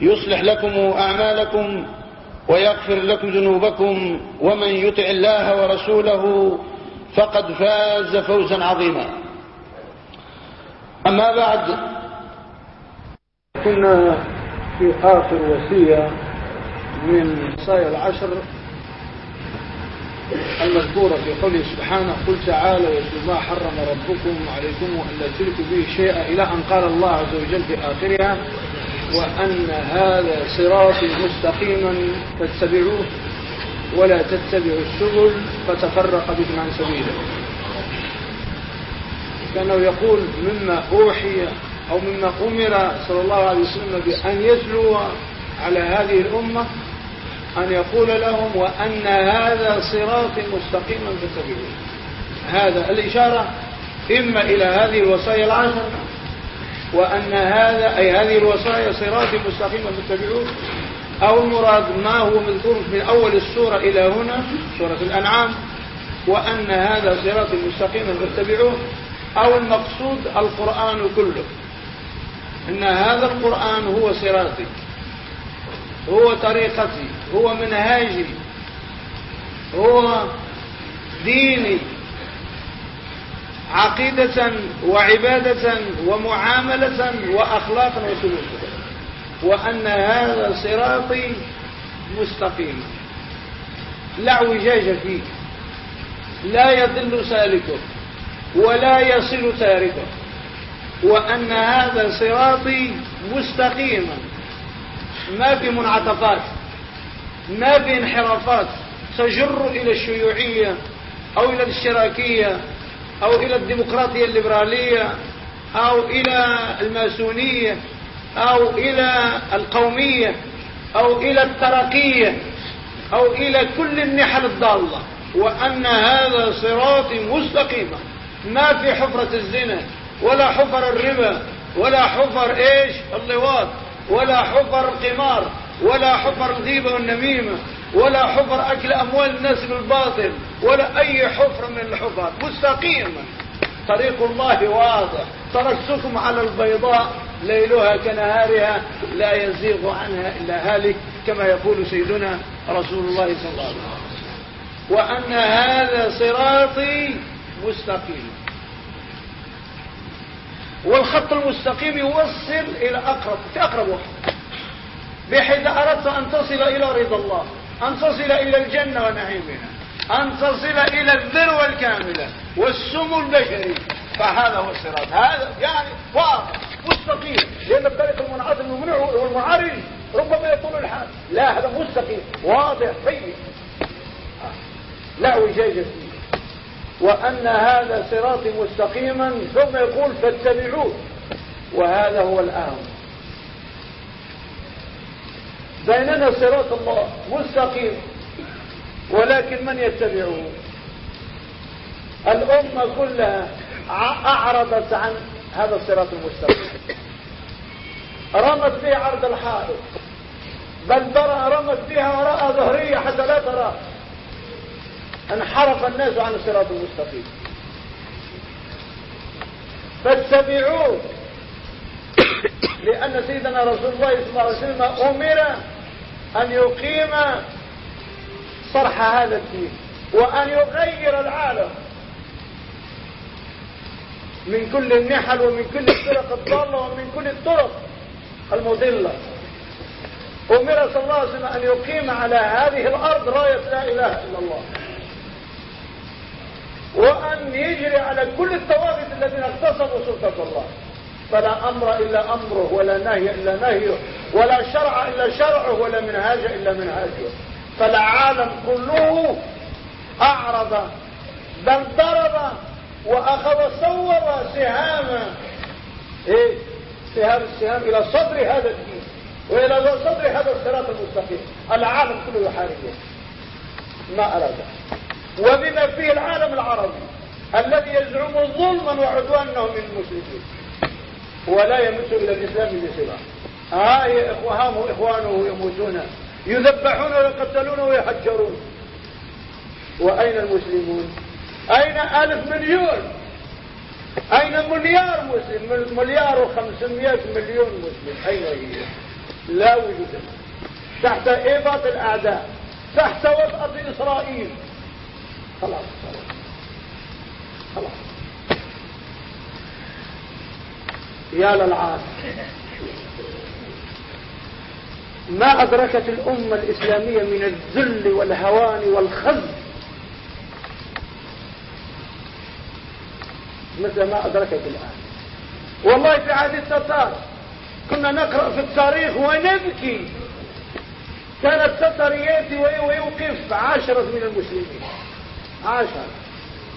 يصلح لكم أعمالكم ويغفر لكم ذنوبكم ومن يطع الله ورسوله فقد فاز فوزا عظيما. أما بعد كنا في آخر وصية من وصايا العشر المذكورة في قوله سبحانه قل تعالوا واتلوا ما حرم ربكم عليكم أن لا تشركوا به شيئا إلى أن قال الله عز وجل في آخرها وأن هذا صراطي مستقيما فاتبعوه ولا تتبعوا السبل فتفرق بكم عن سبيله. كانه يقول مما أوحي أو مما أمر صلى الله عليه وسلم بأن يتلو على هذه الأمة أن يقول لهم وأن هذا صراطي مستقيما فاتبعوه. هذا الإشارة إما إلى هذه الوصايا العشر وأن هذا أي هذه الوصايا صراطي مستقيما فاتبعوه أو المراد ما هو مذكور من أول السورة إلى هنا سورة الأنعام وأن هذا صراطي مستقيما فاتبعوه أو المقصود القرآن كله. إن هذا القرآن هو صراطي هو طريقتي هو منهاجي هو ديني عقيدة وعبادة ومعاملة وأخلاقا وسلوكا وأن هذا صراطي مستقيما لا اعوجاج فيه. لا يضل سالكه. ولا يصل تاركه. وأن هذا صراطي مستقيما ما في منعطفات. ما في انحرافات. تجر إلى الشيوعية أو إلى الاشتراكية أو إلى الديمقراطية الليبرالية أو إلى الماسونية أو إلى القومية أو إلى الترقية أو إلى كل النحل الضالة. وأن هذا صراطي مستقيما ما في حفرة الزنا ولا حفر الربا ولا حفر إيش؟ اللواط ولا حفر القمار. ولا حفر الغيبة والنميمة ولا حفر أكل أموال الناس بالباطل ولا أي حفر من الحفر. مستقيما طريق الله واضح. تركتكم على البيضاء ليلها كنهارها لا يزيغ عنها إلا هالك كما يقول سيدنا رسول الله صلى الله عليه وسلم. وأن هذا صراطي مستقيم. والخط المستقيم يوصل إلى أقرب في أقرب وقت. بحيث أردت أن تصل إلى رضا الله أن تصل إلى الجنة ونعيمها أن تصل إلى الذروة الكاملة والسمو البشري. فهذا هو الصراط. هذا يعني واضح مستقيم. لأن الطريق المنعطف الممنوع والمعرج ربما يكون الحال. لا هذا مستقيم واضح طيب. لا وجاج فيه وأن هذا صراطي مستقيما ثم يقول فاتبعوه. وهذا هو الأهم. بيننا صراط الله مستقيم. ولكن من يتبعه؟ الأمة كلها أعرضت عن هذا الصراط المستقيم. رمت به عرض الحائط. بل رمت بها وراء ظهرية حتى لا ترى. انحرف الناس عن الصراط المستقيم. فاتبعوه. لأن سيدنا رسول الله صلى الله عليه وسلم أمر أن يقيم صرح هذا الدين وأن يغير العالم من كل النحل ومن كل الفرق الضالة ومن كل الطرق المضلة. أمر صلى الله عليه وسلم أن يقيم على هذه الأرض راية لا إله إلا الله. وأن يجري على كل الطواغيت الذين اغتصبوا سلطة الله. فلا أمر إلا أمره ولا نهي إلا نهيه ولا شرع إلا شرعه ولا منهاج إلا منهاجه. فالعالم كله أعرض بل ضرب وأخذ صور سهاما إيه؟ سهام السهام إلى صدر هذا الدين وإلى صدر هذا الصراط المستقيم. العالم كله يحاربه ما أراد. وبما فيه العالم العربي الذي يزعم ظلما وعدوانا من المسلمين ولا يمس إلى الإسلام بسلاح ها إخوانه إخوانه يموتون. يذبحون ويقتلون ويحجرون. وأين المسلمون؟ أين ألف مليون؟ أين مليار مسلم؟ مليار وخمسمائة مليون مسلم. أين هي؟ لا وجود. تحت إيباط الأعداء. تحت وطأة إسرائيل. خلاص. خلاص. يا للعاد ما أدركت الأمة الإسلامية من الذل والهوان والخز؟ مثل ما أدركت الآن. والله في عهد التتار كنا نقرأ في التاريخ ونبكي. كان التتر يأتي ويوقف عشرة من المسلمين. عشرة.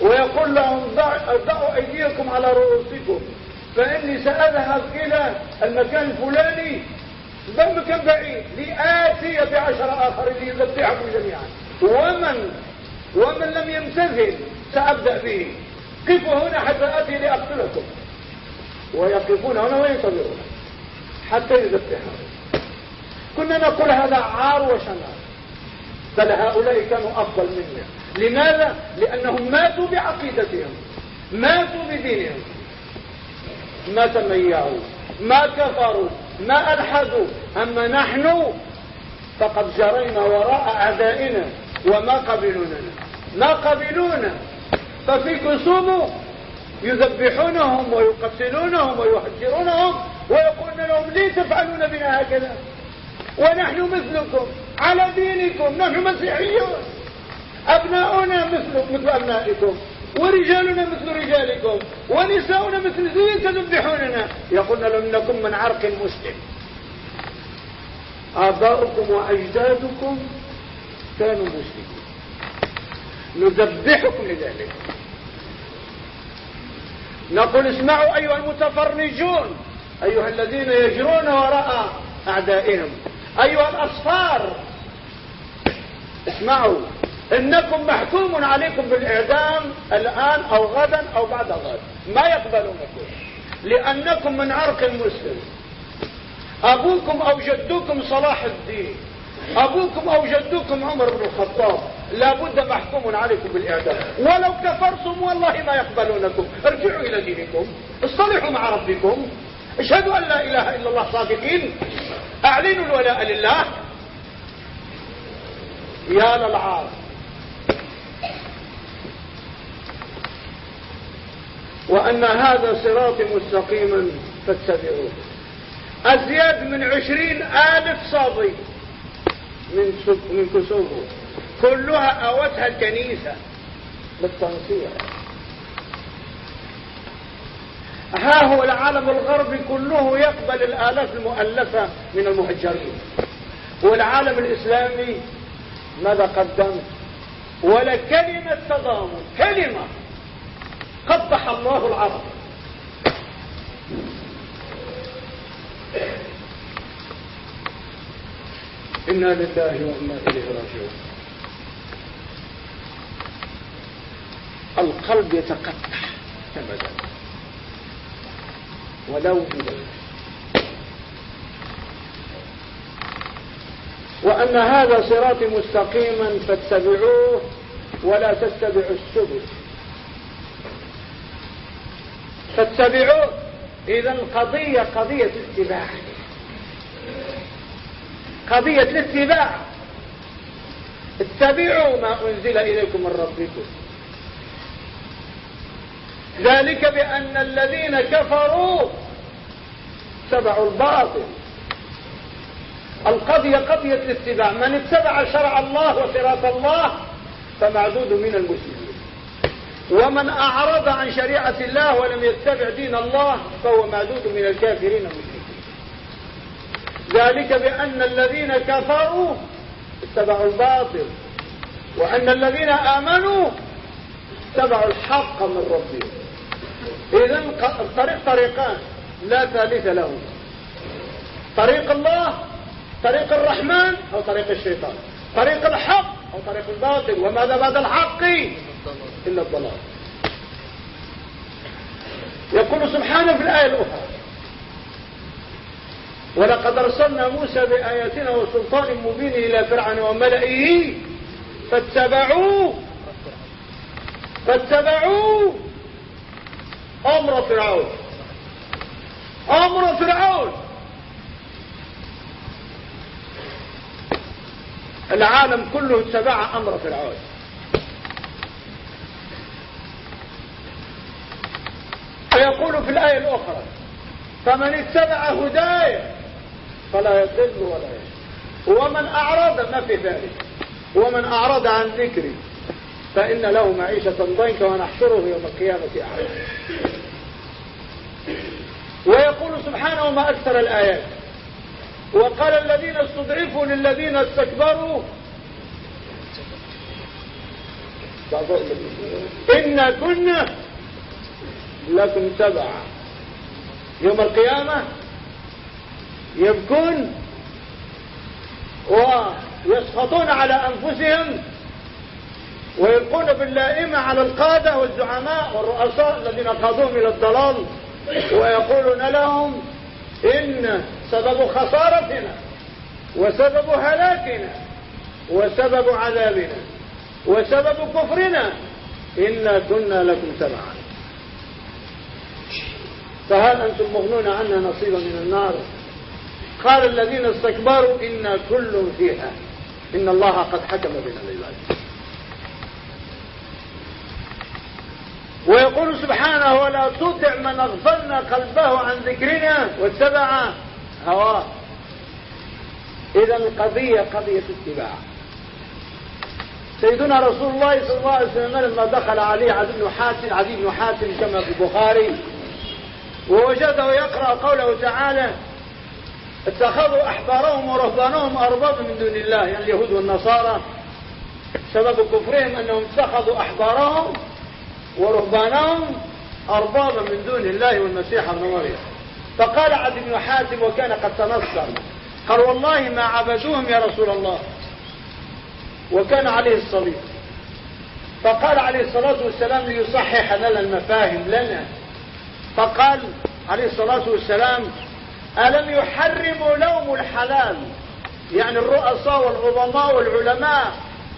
ويقول لهم ضعوا أيديكم على رؤوسكم. فإني سأذهب إلى المكان الفلاني ذنب بعيد لآتي بعشر آخرين ليذبحكم جميعا. ومن ومن لم يمتثل سأبدأ به. قفوا هنا حتى أتي لأقتلكم. ويقفون هنا وينتظرون حتى يذبحهم. كنا نقول هذا عار وشنار بل هؤلاء كانوا أفضل منا لماذا؟ لأنهم ماتوا بعقيدتهم ماتوا بدينهم. ما تميعوا ما كفروا ما ألحدوا أما نحن فقد جرينا وراء أعدائنا وما قبلوننا ما قبلونا ففي كسوم يذبحونهم ويقتلونهم ويهجرونهم ويقولون لهم ليه تفعلون بنا هكذا؟ ونحن مثلكم على دينكم نحن مسيحيون. أبناؤنا مثل مثل أبنائكم. ورجالنا مثل رجالكم ونساؤنا مثل زين تذبحوننا يقولون لم نكن من عرق مسلم. آباؤكم وأجدادكم كانوا مسلمين. نذبحكم لذلك. نقول اسمعوا أيها المتفرجون أيها الذين يجرون وراء أعدائهم. أيها الأصفار اسمعوا. إنكم محكوم عليكم بالإعدام الآن أو غدا أو بعد غد. ما يقبلونكم لأنكم من عرق المسلم. أبوكم أو جدكم صلاح الدين. أبوكم أو جدكم عمر بن الخطاب. لابد محكوم عليكم بالإعدام. ولو كفرتم والله ما يقبلونكم. ارجعوا إلى دينكم. اصطلحوا مع ربكم. اشهدوا أن لا إله إلا الله. صادقين. أعلنوا الولاء لله. يا للعار وأن هذا صراط مستقيما فاتبعوه. أزياد من عشرين آلف صابي من من كسوفه كلها أوتها الكنيسة بالتنصير ها هو العالم الغربي كله يقبل الآلاف المؤلفة من المهجرين. والعالم الإسلامي ماذا قدم؟ ولا كلمة تضامن كلمة. قبح الله العرب. إنا لله وإنا إليه راجعون. القلب يتقطع أبدا. ولو بذلك وأن هذا صراطي مستقيما فاتبعوه ولا تتبعوا السبل. فاتبعوه. إذا القضية قضية اتباع. قضية الاتباع. اتبعوا ما أنزل إليكم من ربكم. ذلك بأن الذين كفروا اتبعوا الباطل. القضية قضية الاتباع. من اتبع شرع الله وصراط الله فمعدود من المسلمين ومن أعرض عن شريعة الله ولم يتبع دين الله فهو معدود من الكافرين المشركين. ذلك بأن الذين كفروا اتبعوا الباطل وأن الذين آمنوا اتبعوا الحق من ربهم. إذا الطريق طريقان لا ثالث له طريق الله طريق الرحمن أو طريق الشيطان. طريق الحق أو طريق الباطل وماذا بعد الحق؟ إلا الضلال. يقول سبحانه في الآية الأخرى ولقد أرسلنا موسى بآياتنا وسلطان مبين إلى فرعون وملئه فاتبعوا فاتبعوا أمر فرعون أمر فرعون. العالم كله اتبع أمر فرعون. ويقول في الآية الأخرى فمن اتبع هداي فلا يضل ولا يشقى ومن أعرض ما في ذلك. ومن أعرض عن ذكري فإن له معيشة ضنكا ونحشره يوم القيامة أعلى. ويقول سبحانه ما أكثر الآيات وقال الذين استضعفوا للذين استكبروا إنا كنا لكم تبعا يوم القيامة يبكون ويسخطون على أنفسهم ويلقون باللائمة على القادة والزعماء والرؤساء الذين قادوهم إلى الضلال ويقولون لهم إن سبب خسارتنا وسبب هلاكنا وسبب عذابنا وسبب كفرنا إنا كنا لكم تبعا فهل أنتم مغنون عنا نصيبا من النار؟ قال الذين استكبروا إنا كل فيها. إن الله قد حكم بين العباد. ويقول سبحانه ولا تطع من اغفلنا قلبه عن ذكرنا واتبع هواه. اذا القضية قضية اتباع. سيدنا رسول الله صلى الله عليه وسلم لما دخل عليه عدي بن حاتم عدي بن حاتم كما في البخاري ووجده يقرأ قوله تعالى اتخذوا أحبارهم ورهبانهم اربابا من دون الله يعني اليهود والنصارى. سبب كفرهم أنهم اتخذوا أحبارهم ورهبانهم أربابا من دون الله والمسيح ابن مريم. فقال عبد بن حاتم وكان قد تنصر. قال والله ما عبدوهم يا رسول الله. وكان عليه الصليب. فقال عليه الصلاة والسلام ليصحح لنا المفاهيم لنا. فقال عليه الصلاة والسلام ألم يحرموا لوم الحلال؟ يعني الرؤساء والعظماء والعلماء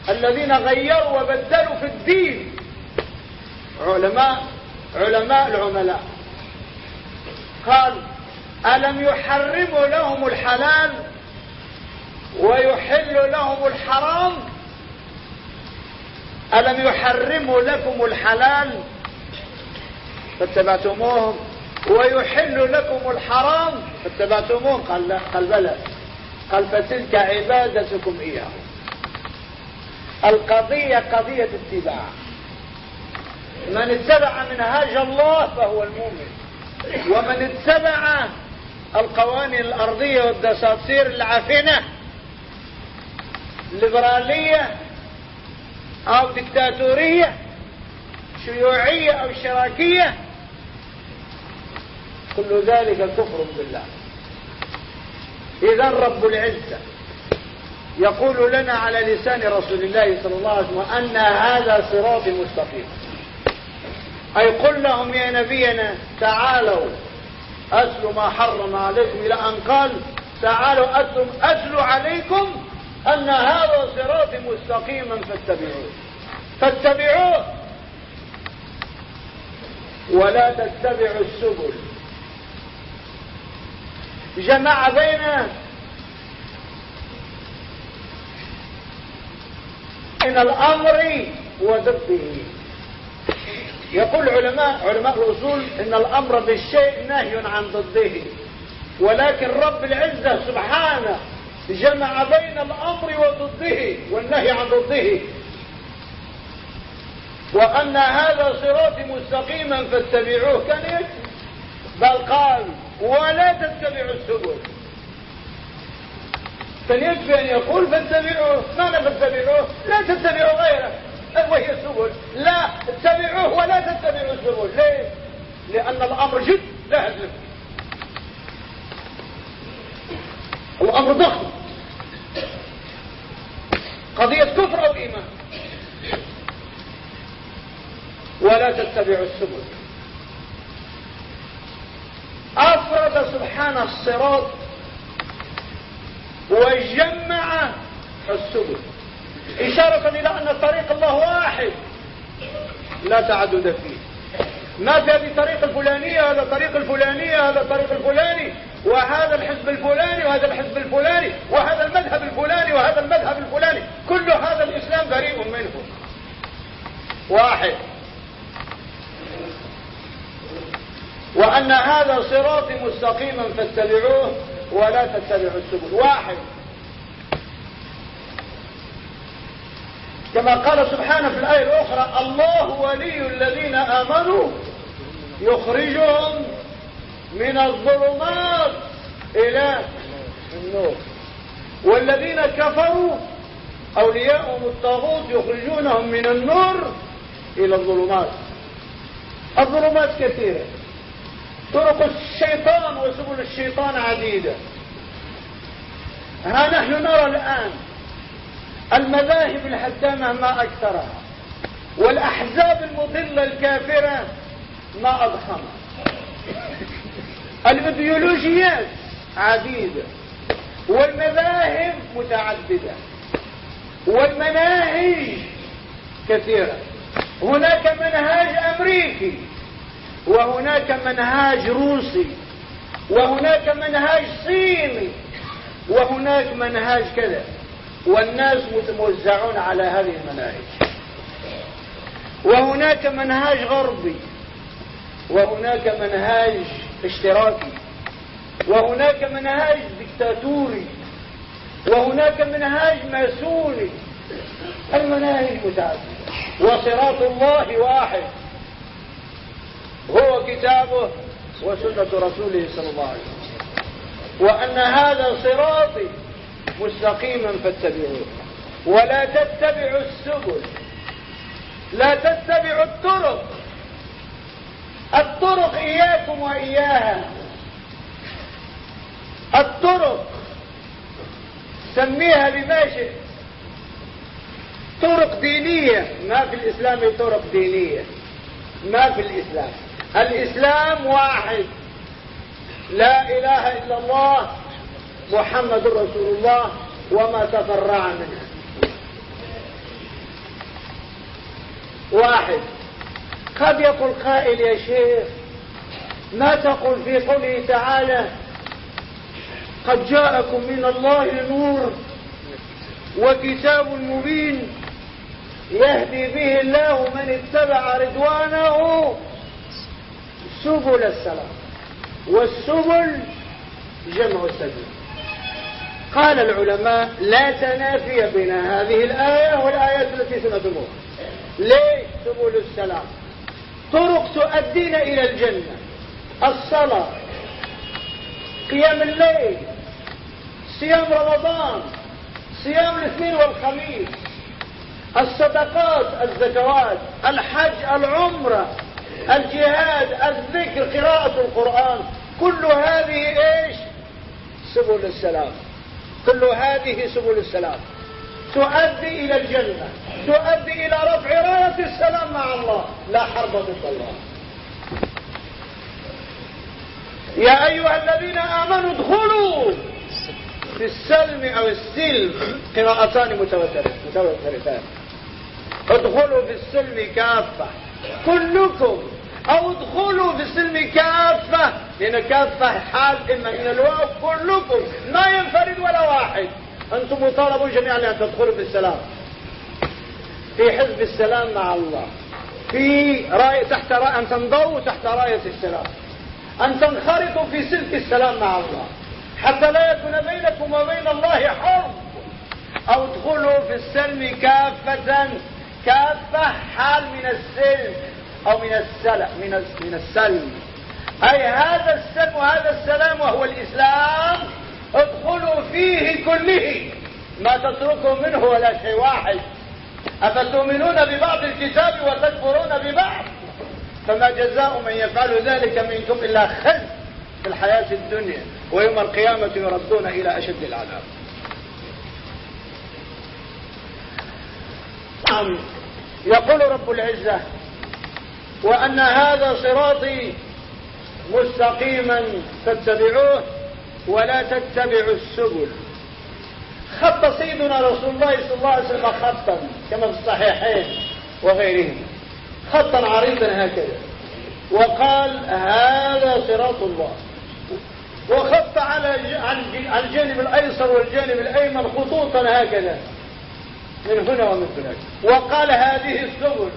الذين غيروا وبدلوا في الدين. علماء علماء العملاء. قال ألم يحرموا لهم الحلال ويحل لهم الحرام؟ ألم يحرموا لكم الحلال فاتبعتموهم. ويحل لكم الحرام. فاتبعتموهم. قال لا قال بلى. قال فتلك عبادتكم إياه القضية قضية اتباع. من اتبع منهاج الله فهو المؤمن. ومن اتبع القوانين الأرضية والدساتير العفنة ليبرالية أو دكتاتورية شيوعية أو شراكية كل ذلك كفر بالله. إذا رب العزة يقول لنا على لسان رسول الله صلى الله عليه وسلم أن هذا صراط مستقيم. أي قل لهم يا نبينا تعالوا أتلوا ما حرم عليكم إلى أن قال تعالوا أتلوا, أتلوا عليكم أن هذا صراط مستقيما فاتبعوه. فاتبعوه. ولا تتبعوا السبل. جمع بين من الأمر وضده. يقول علماء علماء الأصول إن الأمر بالشيء نهي عن ضده. ولكن رب العزة سبحانه جمع بين الأمر وضده والنهي عن ضده. وأن هذا صراطي مستقيما فاتبعوه كان بل قال ولا تتبعوا السبل. كان يكفي أن يقول فاتبعوه ماذا فاتبعوه؟ لا تتبعوا غيره. وهي السبل لا اتبعوه ولا تتبعوا السبل. ليه؟ لأن الأمر جد لا هزل الأمر ضخم. قضية كفر أو إيمان. ولا تتبعوا السبل. أفرد سبحانه الصراط وجمع السبل. إشارة إلى أن طريق الله واحد. لا تعدد فيه. ما في هذه الطريق الفلانية هذا الطريق الفلانية هذا الطريق الفلاني وهذا الحزب الفلاني وهذا الحزب الفلاني وهذا المذهب الفلاني وهذا المذهب الفلاني. كل هذا الإسلام بريء منه. واحد. وأن هذا صراطي مستقيما فاتبعوه ولا تتبعوا السبل. واحد. كما قال سبحانه في الآية الأخرى الله ولي الذين آمنوا يخرجهم من الظلمات إلى النور. والذين كفروا أولياءهم الطاغوت يخرجونهم من النور إلى الظلمات. الظلمات كثيرة. طرق الشيطان وسبل الشيطان عديدة. ها نحن نرى الآن المذاهب الحدامة ما أكثرها والأحزاب المضلة الكافرة ما أضخمها. الإيديولوجيات عديدة والمذاهب متعددة والمناهج كثيرة. هناك منهاج أمريكي وهناك منهاج روسي وهناك منهاج صيني وهناك منهاج كذا. والناس متوزعون على هذه المناهج. وهناك منهاج غربي وهناك منهاج اشتراكي وهناك منهاج دكتاتوري وهناك منهاج ماسوني. المناهج متعددة. وصراط الله واحد. هو كتابه وسنة رسوله صلى الله عليه وسلم. وأن هذا صراطي مستقيما فاتبعوه. ولا تتبعوا السبل. لا تتبعوا الطرق. الطرق إياكم وإياها. الطرق. سميها بما شئت. طرق دينية. ما في الإسلام طرق دينية. ما في الإسلام. الإسلام واحد. لا إله إلا الله محمد رسول الله وما تفرع منه. واحد. قد يقول قائل يا شيخ ما تقول في قوله تعالى قد جاءكم من الله نور وكتاب مبين يهدي به الله من اتبع رضوانه سبل السلام والسبل جمع السبيل. قال العلماء لا تنافي بين هذه الآية والآيات التي سنتمر ليه سبل السلام؟ طرق تؤدينا إلى الجنة الصلاة قيام الليل صيام رمضان صيام الاثنين والخميس الصدقات الزكوات الحج العمرة. الجهاد الذكر قراءة القرآن. كل هذه إيش؟ سبل السلام. كل هذه سبل السلام. تؤدي إلى الجنة. تؤدي إلى رفع راية السلام مع الله. لا حرب ضد الله. يا أيها الذين آمنوا ادخلوا في السلم أو السلم. قراءتان متوترتان ادخلوا في السلم كافة. كلكم أو ادخلوا في السلم كافة لأن كافة حال إما من الواو كلكم ما ينفرد ولا واحد. أنتم مطالبون جميعا أن تدخلوا في السلام. في حزب السلام مع الله. في راية تحت راية أن تنضووا تحت راية السلام. أن تنخرطوا في سلك السلام مع الله. حتى لا يكون بينكم وبين الله حرب. أو ادخلوا في السلم كافة. كافة حال من السلم. أو من السلم من من السلم. أي هذا السلم وهذا السلام وهو الإسلام ادخلوا فيه كله. ما تتركوا منه ولا شيء واحد. أفتؤمنون ببعض الكتاب وتكفرون ببعض؟ فما جزاء من يفعل ذلك منكم إلا خزي في الحياة الدنيا ويوم القيامة يردون إلى أشد العذاب. نعم. يقول رب العزة وأن هذا صراطي مستقيما فاتبعوه ولا تتبعوا السبل. خط سيدنا رسول الله صلى الله عليه وسلم خطا كما في الصحيحين وغيرهم. خطا عريضا هكذا. وقال هذا صراط الله. وخط على الجانب الأيسر والجانب الأيمن خطوطا هكذا. من هنا ومن هناك. وقال هذه السبل.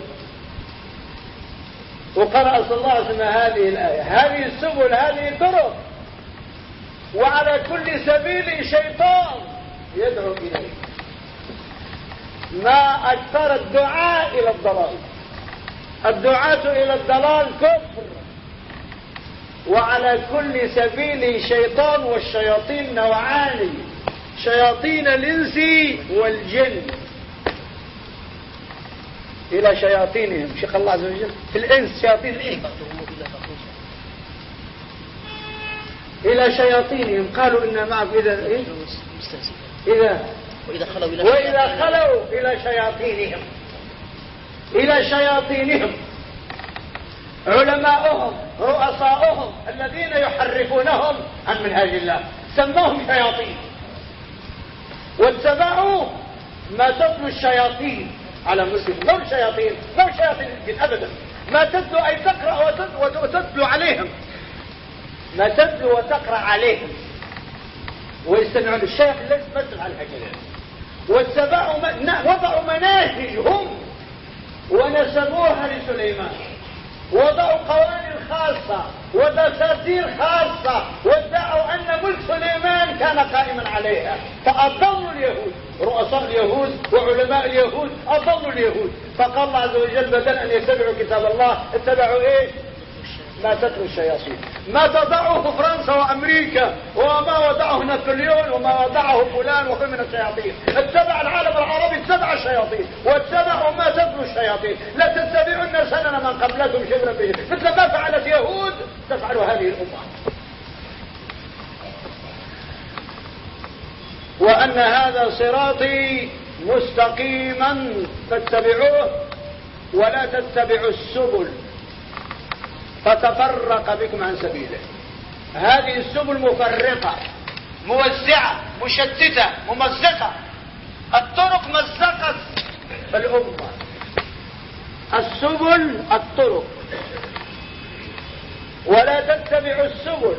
وقرأ صلى الله عليه وسلم هذه الآية. هذه السبل هذه طرق وعلى كل سبيل شيطان يدعو إليه. ما أكثر الدعاء إلى الضلال. الدعاة إلى الضلال كفر. وعلى كل سبيل شيطان والشياطين نوعان. شياطين الإنس والجن. إلى شياطينهم. شيخ الله عز وجل في الإنس شياطين الإنس. إلى شياطينهم. قالوا إن معك إذا إيه؟ إذا وإذا خلوا إلى وإذا خلوا إلى شياطينهم. إلى شياطينهم. علماؤهم رؤساؤهم الذين يحرفونهم عن منهاج الله. سموهم شياطين. واتبعوا ما تتلو الشياطين. على مسلم. مو الشياطين مو شياطين الجن ابدا ما تتلو أي تقرأ وتتلو عليهم. ما تتلو وتقرأ عليهم. ويستمعون. الشيخ ليس مثل على واتبعوا وضعوا مناهجهم ونسبوها لسليمان. وضعوا قوانين خاصة ودساتير خاصة وادعوا أن ملك سليمان كان قائما عليها. فأضلوا اليهود رؤساء اليهود وعلماء اليهود أضلوا اليهود. فقال الله عز وجل بدل أن يتبعوا كتاب الله اتبعوا إيه؟ ما تتلو الشياطين. ما تضعه فرنسا وأمريكا وما وضعه نابليون وما وضعه فلان وكل من الشياطين. اتبع العالم العربي اتبع الشياطين. واتبعوا ما تتلو الشياطين. لا تتبعن سنن من قبلكم شبرا به. مثل ما فعلت يهود تفعل هذه الأمة. وأن هذا صراطي مستقيما فاتبعوه ولا تتبعوا السبل. فتفرق بكم عن سبيله. هذه السبل مفرقة موزعة مشتتة ممزقة. الطرق مزقت الأمة. السبل الطرق. ولا تتبعوا السبل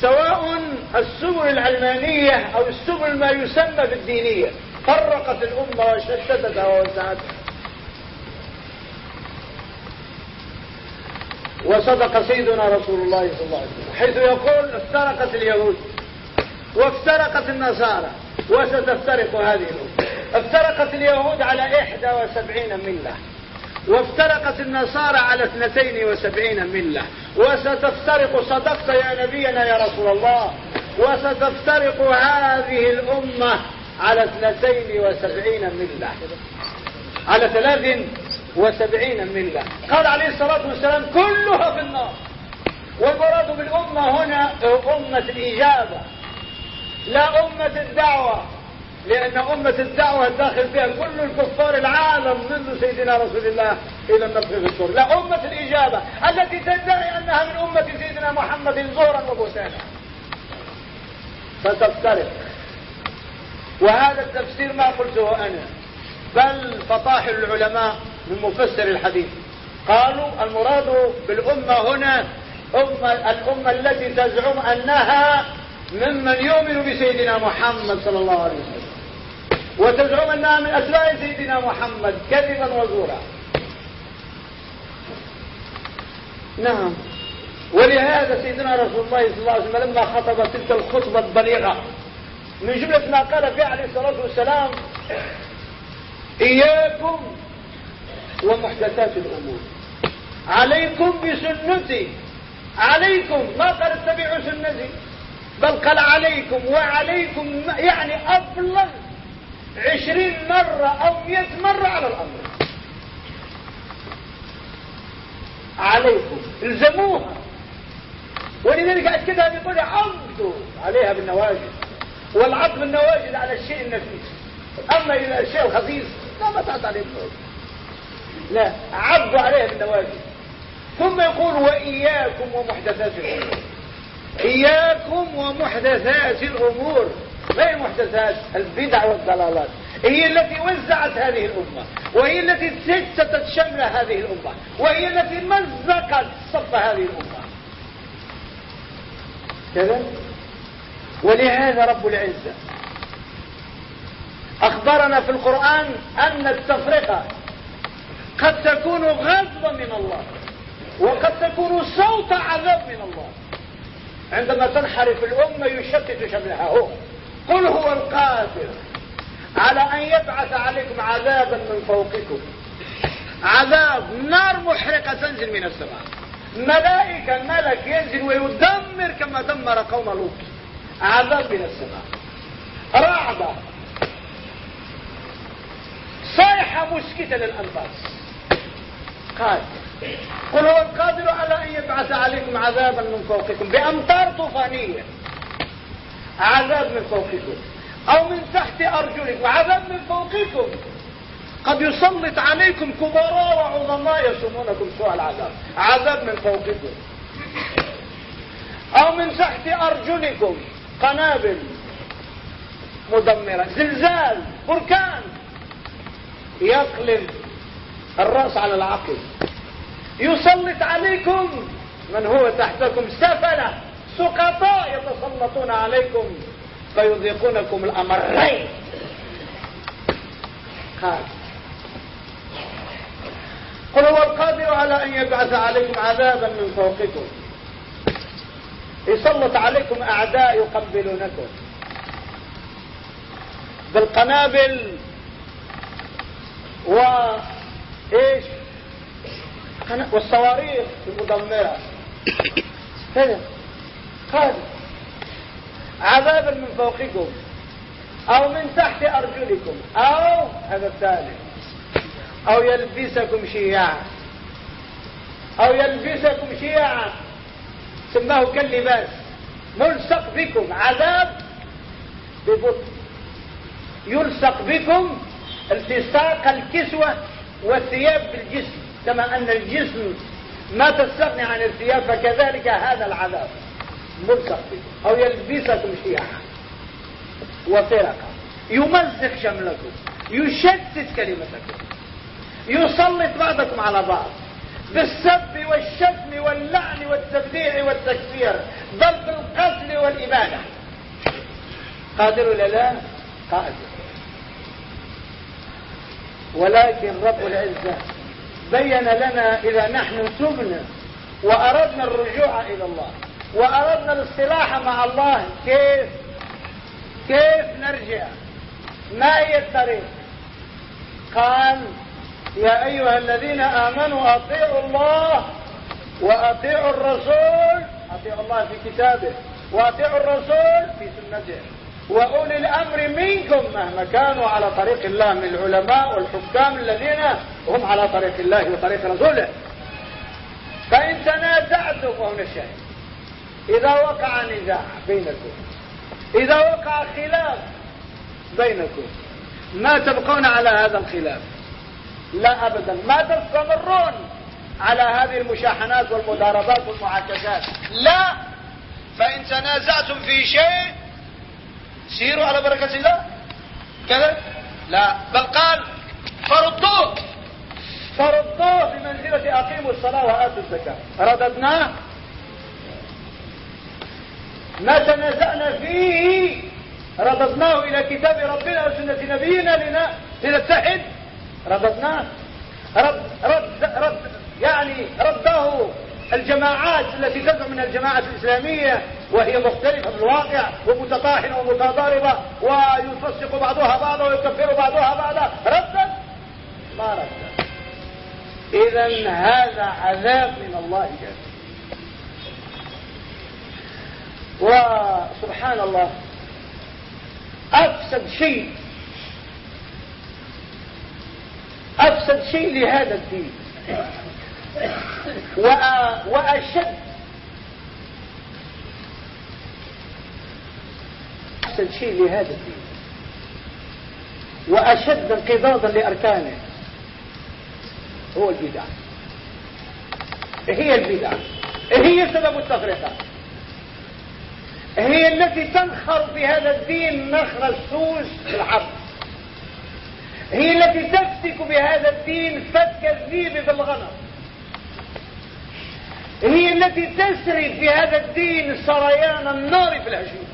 سواء السبل العلمانية أو السبل ما يسمى بالدينية. فرقت الأمة وشتتها ووزعتها وصدق سيدنا رسول الله صلى الله عليه وسلم. حيث يقول افترقت اليهود وافترقت النصارى وستفترق هذه الأمة. افترقت اليهود على 71 ملة. وافترقت النصارى على 72 ملة. وستفترق صدقت يا نبينا يا رسول الله وستفترق هذه الأمة على 72 ملة. على ثلاث وسبعين ملة قال عليه الصلاة والسلام كلها في النار. والمراد بالأمة هنا أمة الإجابة لا أمة الدعوة لأن أمة الدعوة داخل فيها كل الكفار العالم منذ سيدنا رسول الله إلى النفخ في الصور لا أمة الإجابة التي تدعي أنها من أمة سيدنا محمد زورا وبوتانا ستفترق وهذا التفسير ما قلته أنا بل فطاحل العلماء من مفسر الحديث. قالوا المراد بالأمة هنا أمة الأمة التي تزعم أنها ممن يؤمن بسيدنا محمد صلى الله عليه وسلم. وتزعم أنها من أتباع سيدنا محمد كذبا وزورا. نعم. ولهذا سيدنا رسول الله صلى الله عليه وسلم لما خطب تلك الخطبة البليغة من جملة ما قال فيها عليه الصلاة والسلام إياكم ومحدثات الأمور. عليكم بسنتي. عليكم ما قال اتبعوا سنتي. بل قال عليكم وعليكم يعني أبلغ عشرين مرة أو مئة مرة على الأمر. عليكم الزموها. ولذلك أكدها بيقول عضوا عليها بالنواجد والعض بالنواجد على الشيء النفيس. أما إلى الشيء الخبيث لا ما تعط عليه. لا عضوا عليها بالنواجد ثم يقول وإياكم ومحدثات الأمور. إياكم ومحدثات الأمور. ما هي محدثات البدع والضلالات. هي التي وزعت هذه الأمة وهي التي سدست شمل هذه الأمة وهي التي مزقت صف هذه الأمة. كذا؟ ولهذا رب العزة أخبرنا في القرآن أن التفرقة قد تكون غضبا من الله. وقد تكون صوت عذاب من الله. عندما تنحرف الأمة يشتت شملها هو. قل هو القادر على أن يبعث عليكم عذابا من فوقكم. عذاب نار محرقة تنزل من السماء. ملائكة ملك ينزل ويدمر كما دمر قوم لوط. عذاب من السماء. رعدة صيحة مسكتة للأنفاس. قال قل هو القادر على أن يبعث عليكم عذابا من فوقكم بأمطار طوفانية. عذاب من فوقكم. أو من تحت أرجلكم عذاب من فوقكم. قد يسلط عليكم كبراء وعظماء يسمونكم سوء العذاب. عذاب من فوقكم. أو من تحت أرجلكم قنابل مدمرة زلزال بركان. يقلب الرأس على العقل. يسلط عليكم من هو تحتكم. سفلة. سقطاء يتسلطون عليكم. فيذيقونكم الأمرين. قال قل هو القادر على أن يبعث عليكم عذابا من فوقكم. يسلط عليكم أعداء يقبلونكم. بالقنابل و إيش؟ والصواريخ المدمرة كذا قال عذابا من فوقكم أو من تحت أرجلكم أو هذا الثالث. أو يلبسكم شيعا. أو يلبسكم شيعا. سماه كاللباس. ملصق بكم. عذاب ببطء. يلصق بكم التصاق الكسوة. والثياب بالجسم كما أن الجسم ما تستغني عن الثياب فكذلك هذا العذاب. ملصق أو يلبسكم شيعا وفرقا يمزق شملكم. يشتت كلمتكم. يسلط بعضكم على بعض. بالسب والشتم واللعن والتبديع والتكفير. بل بالقتل والإبادة. قادر ولا لا؟ قادر. ولكن رب العزة بين لنا إذا نحن تبنا وأردنا الرجوع إلى الله وأردنا الاصطلاح مع الله كيف؟ كيف نرجع؟ ما هي الطريق؟ قال يا أيها الذين آمنوا أطيعوا الله وأطيعوا الرسول. أطيعوا الله في كتابه. وأطيعوا الرسول في سنته. وأولي الأمر منكم مهما كانوا على طريق الله من العلماء والحكام الذين هم على طريق الله وطريق رسوله. فإن تنازعتم وهنا الشاهد. إذا وقع نزاع بينكم إذا وقع خلاف بينكم ما تبقون على هذا الخلاف؟ لا أبدا. ما تستمرون على هذه المشاحنات والمضاربات والمعاكسات؟ لا. فإن تنازعتم في شيء سيروا على بركة الله. كذا؟ لا. بل قال فردوه. فردوه بمنزلة أقيموا الصلاة وآتوا الزكاة. رددناه ما تنازعنا فيه. رددناه إلى كتاب ربنا وسنة نبينا لنتحد. رددناه. رد, رد, رد يعني رده الجماعات التي تدعو من الجماعة الإسلامية وهي مختلفة في الواقع ومتطاحنة ومتضاربة ويفسق بعضها بعضا ويكفر بعضها بعضا. ردا؟ ما ردا. إذا هذا عذاب من الله جل وسبحان الله أفسد شيء. أفسد شيء لهذا الدين. وأشد. أفسد شيء لهذا الدين. وأشد انقضاضا لأركانه. هو البدع. هي البدع. هي سبب التفرقة. هي التي تنخر في هذا الدين نخر السوس في الحرب هي التي تفتك بهذا الدين فتك الذيب بالغنم. هي التي تسري في هذا الدين سريان النار في الهشيم.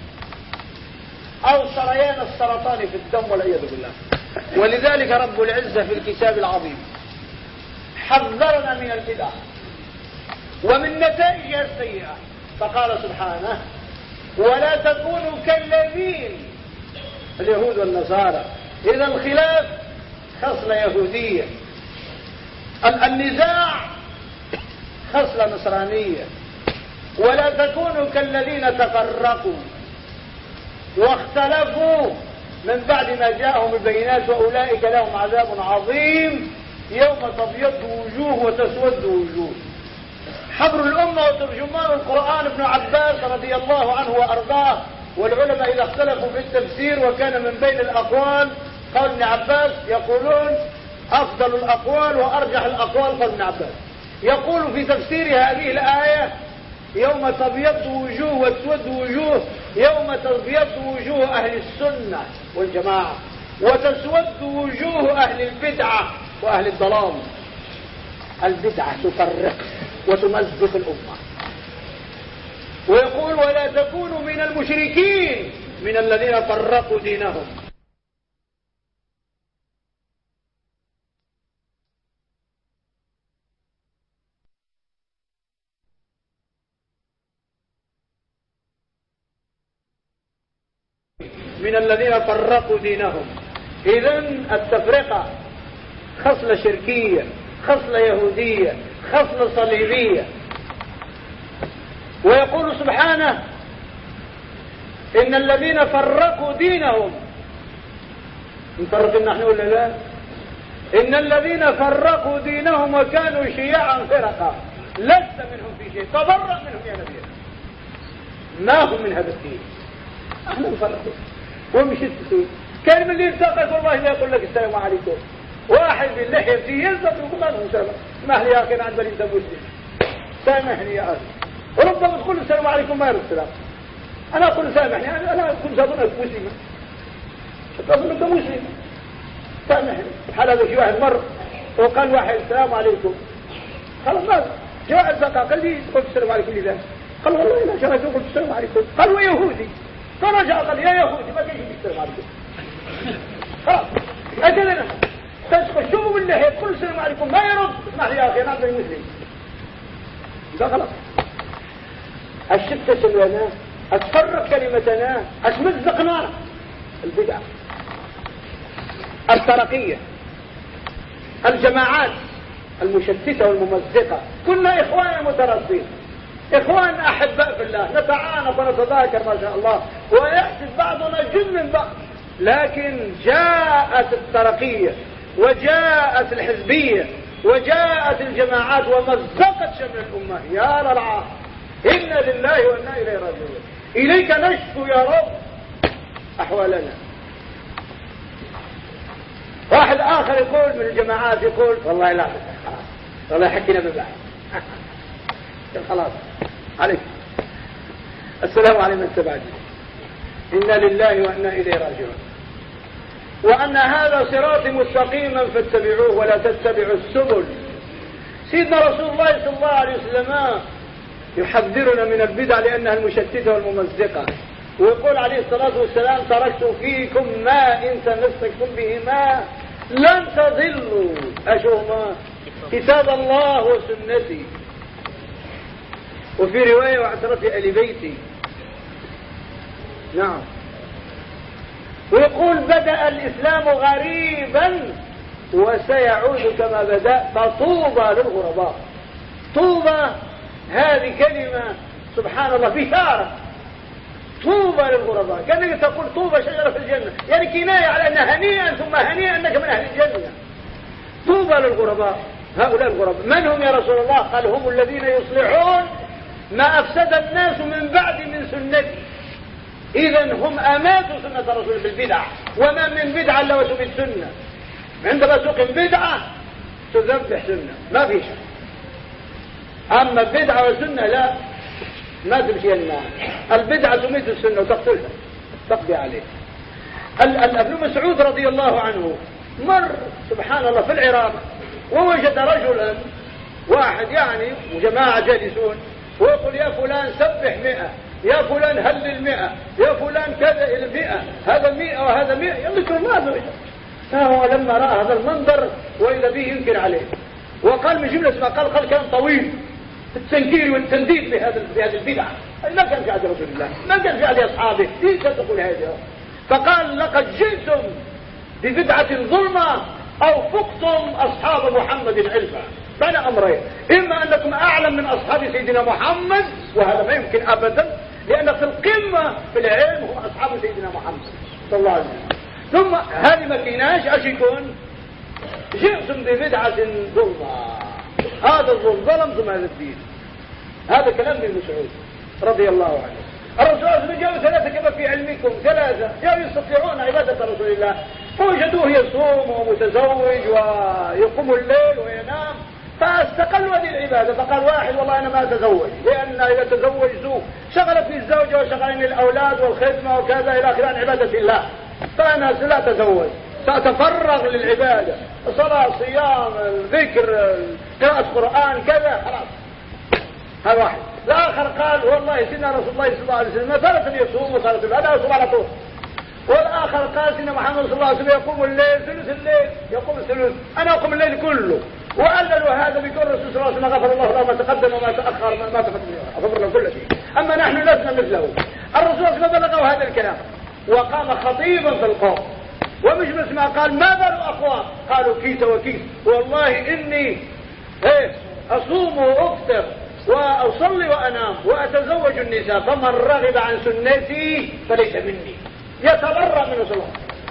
أو سريان السرطان في الدم والعياذ بالله. ولذلك رب العزة في الكتاب العظيم حذرنا من البدع ومن نتائجها السيئة فقال سبحانه ولا تكونوا كالذين اليهود والنصارى. إذا الخلاف خصلة يهودية. النزاع خصلة نصرانية. ولا تكونوا كالذين تفرقوا واختلفوا من بعد ما جاءهم البينات وأولئك لهم عذاب عظيم. يوم تبيض وجوه وتسود وجوه. حبر الأمة وترجمان القرآن ابن عباس رضي الله عنه وأرضاه. والعلماء إذا اختلفوا في التفسير وكان من بين الأقوال قال ابن عباس يقولون أفضل الأقوال وأرجح الأقوال قال ابن عباس. يقول في تفسير هذه الآية يوم تبيض وجوه وتسود وجوه يوم تبيض وجوه أهل السنة والجماعة وتسود وجوه أهل البدعة وأهل الضلال. البدعة تفرق وتمزق الأمة. ويقول ولا تكونوا من المشركين من الذين فرقوا دينهم. من الذين فرقوا دينهم. اذا التفرقة خصلة شركية خصلة يهودية خصلة صليبية. ويقول سبحانه إن الذين فرقوا دينهم. نفرق نحن ولا لا؟ إن الذين فرقوا دينهم وكانوا شيعا فرقا. لست منهم في شيء تبرأ منهم يا نبي. ما هم من هذا الدين؟ إحنا نفرقوا ومشيت تسوي كان من اللي يلتقى والله ما يقول لك السلام عليكم. واحد باللحية فيه يلتقي يقول ما له سلام. اسمح لي يا أخي أنا عندي انت مسلم سامحني يا أخي. وربما تقول السلام عليكم ما يرد السلام أنا أقول سامحني. أنا أنا كنت اظنك مسلم. اظنك مسلم. سامحني. حال هذا في واحد مر وقال واحد السلام عليكم؟ خلاص جاء بقى قال لي قلت السلام عليكم لله. قال والله لا شرفت قلت السلام عليكم. قال هو يهودي. فرجع قال يا يهودي ما تجي السلام عليكم خلاص اجلنا تشوفوا بالله كل السلام عليكم ما يرد اسمح لي يا أخي أنا مسلم ده خلاص الشتة سلونا اتفرق كلمتنا اتمزقنا البدع الترقية الجماعات المشتتة والممزقة كنا إخوانا مترصين إخوان أحباء في الله نتعانق ونتذاكر ما شاء الله ويحسب بعضنا جزء من بعض. لكن جاءت الترقية وجاءت الحزبية وجاءت الجماعات ومزقت شمل الأمة. يا للعار إنا لله وإنا إليه راجعون. إليك نشكو يا رب أحوالنا. واحد آخر يقول من الجماعات يقول والله لا والله حكينا من بعد. خلاص. عليك. السلام على من تبعد إنا لله وإنا إليه راجعون. وأن هذا صراط مستقيما فاتبعوه ولا تتبعوا السبل. سيدنا رسول الله صلى الله عليه وسلم يحذرنا من البدع لأنها المشتتة والممزقة. ويقول عليه الصلاة والسلام تركت فيكم ما إن تمسكتم بهما لن تضلوا. أشهما كتاب الله وسنتي. وفي رواية واعترف آل بيتي. نعم. ويقول بدأ الإسلام غريبا وسيعود كما بدأ فطوبى للغرباء. طوبى هذه كلمة سبحان الله بشارة. طوبى للغرباء. كأنك تقول طوبى شجرة في الجنة. يعني كناية على أنها هنيئا ثم هنيئا أنك من أهل الجنة. طوبى للغرباء. هؤلاء الغرباء. من هم يا رسول الله؟ قال هم الذين يصلحون ما أفسد الناس من بعد من سنتي. إذا هم أماتوا سنة الرسول بالبدعة وما من بدعة إلا وتبت سنة عندما تقم بدعة تذبح سنة ما في شيء أما بدعة وسنة لا ما تمشي النار البدعة تميت السنة وتقتلها تقضي عليه ابن مسعود رضي الله عنه مر سبحان الله في العراق ووجد رجلا واحد يعني وجماعة جالسون ويقول يا فلان سبح مئة يا فلان هل المئة يا فلان كذا المئة هذا مئة وهذا مئة ما فهو لما رأى هذا المنظر وإذا به ينكر عليه. وقال من جملة ما قال قال كان طويل. التنكير والتنديد بهذا بهذه البدعة. ما كان في عهد رسول الله ما كان في عهد أصحابه. ليش تقول هذا فقال لقد جئتم ببدعة ظلمة أو فقتم أصحاب محمد علما بين أمرين. إما أنكم أعلم من أصحاب سيدنا محمد وهذا ما يمكن أبدا لأن في القمة في العلم هم أصحاب سيدنا محمد. صلى الله عليه وسلم. ثم هذه ما كيناش اش يكون؟ جئتم ببدعة ظلمة. هذا الظلم ظلمتم هذا الدين. هذا كلام ابن مسعود رضي الله عنه. الرسول صلى الله عليه ثلاثة كما في علمكم ثلاثة. جاءوا يستطيعون عبادة رسول الله. فوجدوه يصوم ومتزوج ويقوم الليل وينام. فاستقلوا هذه العبادة فقال واحد والله أنا ما أتزوج لأن إذا تزوجت شغلتني الزوجة وشغلني الأولاد والخدمة وكذا إلى آخر عن عبادة الله. فأنا لا أتزوج. سأتفرغ للعبادة. صلاة صيام ذكر قراءة قرآن كذا خلاص. هذا واحد. الآخر قال والله سيدنا رسول الله صلى الله عليه وسلم ثلاثة يصوم وثلاثة هذا يصوم على طول. والآخر قال سيدنا محمد صلى الله عليه وسلم يقوم الليل ثلث الليل يقوم الثلث أنا أقوم الليل كله. وأللوا هذا بكل الرسول صلى الله عليه وسلم غفر الله له ما تقدم وما تأخر ما تقدم غفر له كل شيء. أما نحن لسنا مثله. الرسول صلى الله عليه وسلم هذا الكلام. وقام خطيبا في القوم. ومش بس ما قال ما بال أقوام قالوا كيس وكيس. والله إني إيه أصوم وأفطر وأصلي وأنام وأتزوج النساء فمن رغب عن سنتي فليس مني. يتبرأ منه صلى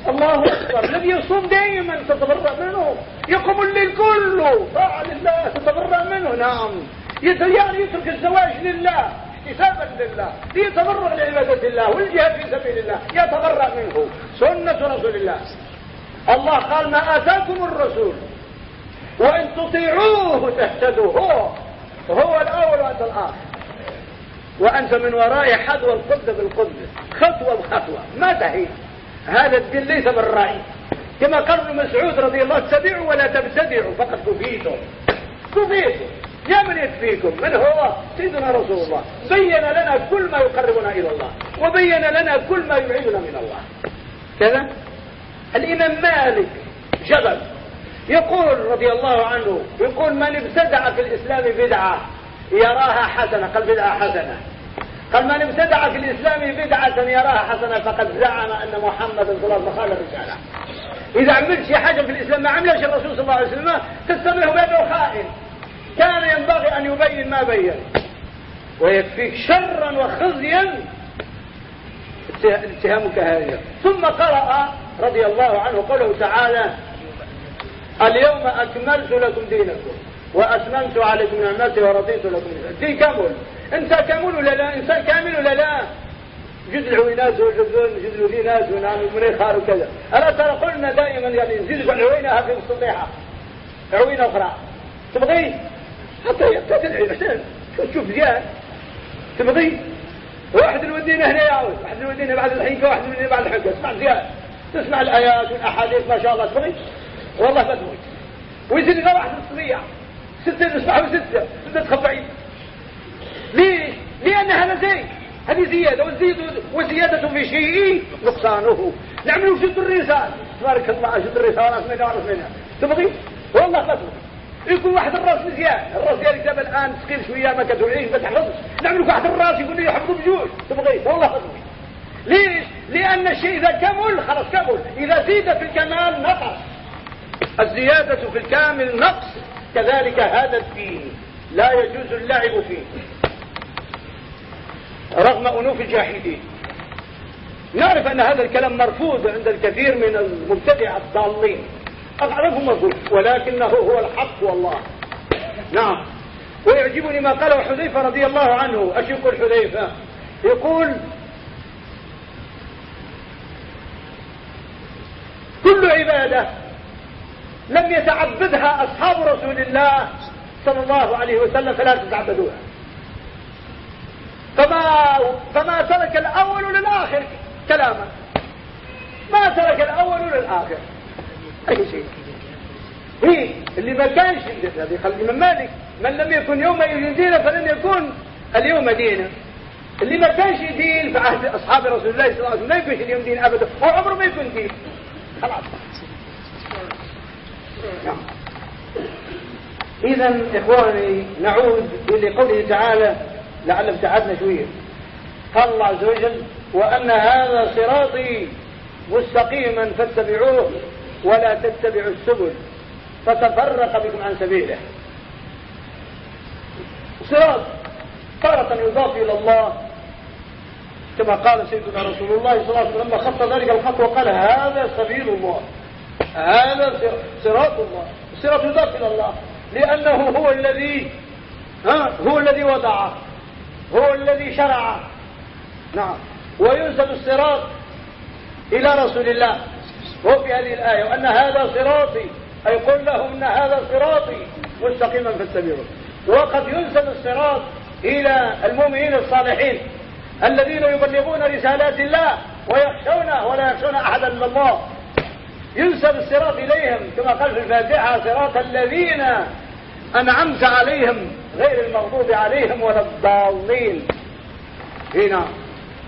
الله أكبر. الذي يصوم دائما تتبرأ منه. يقوم الليل كله. طاعة لله تتبرأ منه. نعم. يعني يترك الزواج لله احتسابا لله. ليتبرع لعبادة الله والجهاد في سبيل الله. يتبرع منه. سنة رسول الله. الله قال ما آتاكم الرسول. وإن تطيعوه تهتدوا. هو. هو الأول وأنت الآخر وأنت من وراء حدوى القدة بالقدة خطوة بخطوة. ما تهي هذا الدين ليس بالرأي كما قال ابن مسعود رضي الله اتبعوا ولا تبتدعوا فقد كفيتم كفيتم يا من يكفيكم؟ من هو؟ سيدنا رسول الله. بين لنا كل ما يقربنا إلى الله وبين لنا كل ما يبعدنا من الله. كذا؟ الإمام مالك جبل يقول رضي الله عنه يقول من ابتدع في الإسلام بدعة يراها حسنة قال بدعة حسنة. قال من ابتدع في الإسلام بدعة يراها حسنة فقد زعم أن محمد صلى الله عليه وسلم خالف الرسالة إذا عملت شي حاجة في الإسلام ما عملش الرسول صلى الله عليه وسلم تستمره بأنه خائن. كان ينبغي أن يبين ما بين. ويكفيك شرا وخزيا اتهامك هذا. ثم قرأ رضي الله عنه قوله تعالى اليوم أكملت لكم دينكم وأتممت عليكم نعمتي ورضيت لكم الدين كامل. انت كامل ولا لا؟ إنسان كامل ولا لا؟ جزء العوينات وجزء جزء الوزينات ونعم المريخار وكذا. ألا ترى قلنا دائما يعني نزيد العوينة هذه الصليحة عوينة أخرى. تبغي؟ حتى يقتتل عشان تشوف زياد. تبغي؟ واحد الودينا هنا يعود واحد الودينا بعد الحين واحد الودينا بعد الحين اسمع زياد. تسمع الآيات والأحاديث ما شاء الله. تبغي؟ والله ما تبغي. ويزيد لنا واحد الصبيع ستة نسمعه ستة. ستة تخبعين. ليش؟ لأن هذا هذه زيادة وزيد وزيادة في شيء نقصانه. نعمل شد الرسال تبارك الله شد الرسال اسمنا ورسمنا تبغي؟ والله ما تبغي يكون واحد الراس مزيان. الراس ديالك دابا الآن ثقيل شوية ما كتوعيش ما تحفظش. نعمل واحد الراس يقول لي يحفظوا بجوج. تبغي؟ والله خذني ليش؟ لأن الشيء إذا كمل خلاص كمل. إذا زيد في الكمال نقص. الزيادة في الكامل نقص. كذلك هذا الدين. لا يجوز اللعب فيه. رغم أنوف الجاحدين. نعرف أن هذا الكلام مرفوض عند الكثير من المبتدعه الضالين. أغلبهم مرفوض ولكنه هو الحق والله. نعم. ويعجبني ما قاله حذيفة رضي الله عنه أش يقول حذيفة يقول كل عبادة لم يتعبدها أصحاب رسول الله صلى الله عليه وسلم فلا تتعبدوها. فما, فما ترك الأول للآخر كلاما. ما ترك الأول للآخر. أي شيء. هي اللي ما كانش هذه خلق من مالك. من لم يكن يومئذ دينا فلن يكون اليوم دينا اللي ما كانش دين في عهد أصحاب رسول الله صلى الله عليه وسلم ما يكونش اليوم دين أبدا. وعمره ما يكون دين. خلاص. نعم. إذا إخواني نعود إلى قوله تعالى لعل ابتعدنا شوية. قال الله عز وجل وأن هذا صراطي مستقيما فاتبعوه ولا تتبعوا السبل فتفرق بكم عن سبيله. صراط تارة يضاف إلى الله كما قال سيدنا رسول الله صلى الله عليه وسلم لما خط ذلك الخط وقال هذا سبيل الله هذا صراط الله. الصراط يضاف إلى الله لأنه هو الذي ها هو الذي وضعه. هو الذي شرعه نعم. وينسب الصراط إلى رسول الله. هو في هذه الآية وأن هذا صراطي. أي قل لهم أن هذا صراطي مستقيما فاتبعوه. وقد ينسب الصراط إلى المؤمنين الصالحين الذين يبلغون رسالات الله ويخشونه ولا يخشون أحدا إلا الله. ينسب الصراط إليهم كما قال في الفاتحة صراط الذين أنعمت عليهم. غير المغضوب عليهم ولا الضالين. هنا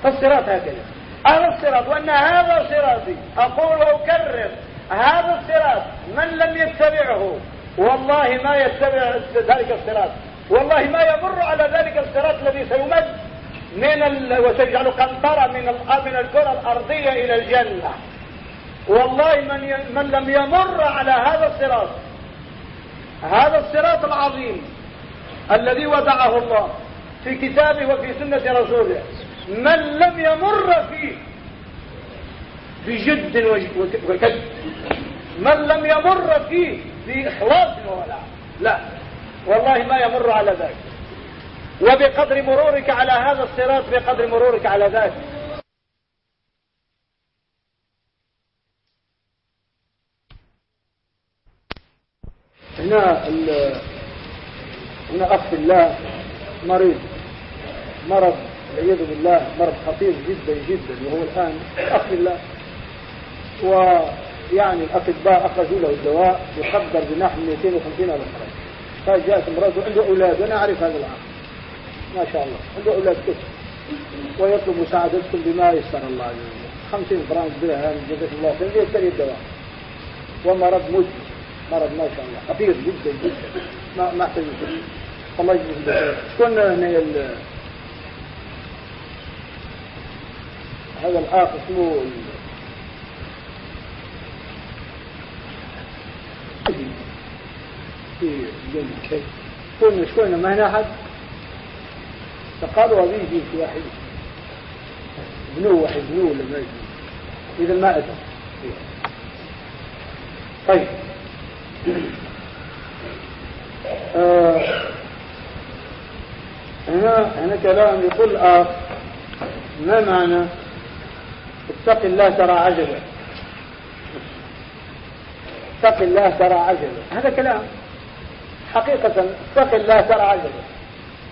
فالصراط هكذا. هذا الصراط وأن هذا صراطي. أقول وأكرر هذا الصراط من لم يتبعه؟ والله ما يتبع ذلك الصراط. والله ما يمر على ذلك الصراط الذي سيمد من ال... وسيجعل قنطرة من ال... من الكرة الأرضية إلى الجنة. والله من ي... من لم يمر على هذا الصراط. هذا الصراط العظيم. الذي وضعه الله في كتابه وفي سنة رسوله من لم يمر فيه بجد وكد من لم يمر فيه بإخلاص ولا لا. والله ما يمر على ذلك. وبقدر مرورك على هذا الصراط بقدر مرورك على ذلك. هنا هنا أخ الله مريض مرض والعياذ بالله مرض خطير جدا جدا وهو الآن أخ الله. ويعني الأطباء أخذوا له الدواء يقدر بنحو 250 ألف فرنك فجاءت امرأته عنده أولاد وأنا أعرف هذا العام. ما شاء الله. عنده أولاد كثر ويطلب مساعدتكم بما يسر الله عز وجل 50 فرنك درهم جزاك الله خير يشتري الدواء. ومرض مزمن مرض ما شاء الله. خطير جدا جدا. ما ما أحتاج الله يجزيك بالخير شكون هنا هذا الآخ اسمه في قلنا شكونا ما هنا أحد؟ فقالوا هذه في واحد. بنو واحد بنو ولا ما إذا ما أتى طيب. آه هنا هنا كلام يقول آخ ما معنى؟ اتق الله ترى عجبا. اتق الله ترى عجبا. هذا كلام. حقيقة اتق الله ترى عجبا.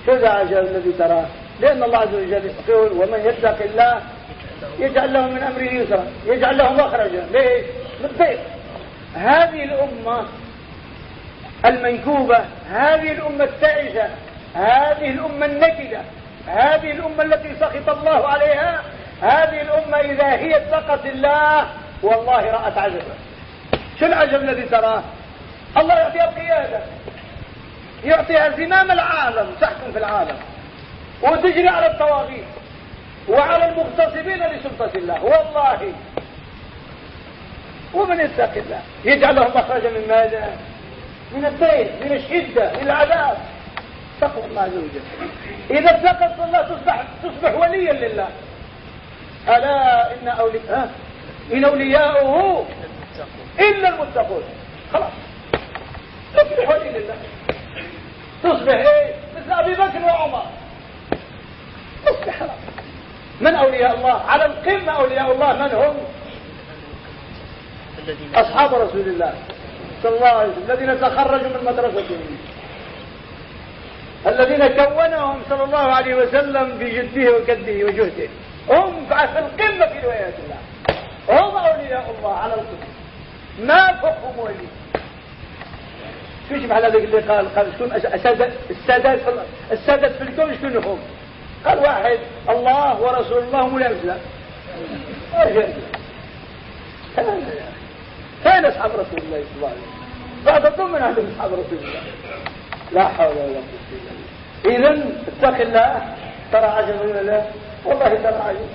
شو ذا عجب الذي تراه. لأن الله عز وجل يقول ومن يتق الله يجعل له من أمره يسرا. يجعل له مخرجا. ليش؟ بالضيق هذه الأمة المنكوبة هذه الأمة التائجة. هذه الأمة النكدة هذه الأمة التي سخط الله عليها هذه الأمة إذا هي اتقت الله والله رأت عجبا. شو العجب الذي تراه؟ الله يعطيها القيادة يعطيها زمام العالم تحكم في العالم وتجري على الطواغيت وعلى المغتصبين لسلطة الله. والله ومن يتق الله؟ يجعل له مخرجا من ماذا؟ من الدين من الشدة من العذاب. تقوى الله عز وجل. إذا اتقت الله تصبح, تصبح وليا لله. ألا إن أولياء إن أولياؤه إلا المتقون. خلاص. تصبح ولي لله. تصبح إيه؟ مثل أبي بكر وعمر. تصبح خلاص. من أولياء الله؟ على القمة أولياء الله. من هم؟ أصحاب رسول الله صلى الله عليه وسلم الذين تخرجوا من مدرستهم الذين كونهم صلى الله عليه وسلم بجده وكده وجهده. هم في القمة في روايات الله. هم أولياء الله على القمة. ما فوقهم ولي. شو على ذلك اللي قال قال شكون السادات السادات في الكون شكون هم؟ قال واحد الله ورسول الله ملازمة كان أصحاب رسول الله صلى الله عليه وسلم. بعضكم من عندهم أصحاب رسول الله. لا حول ولا قوة إلا بالله. اذا اتق الله ترى عجب من الله. والله ترى عجب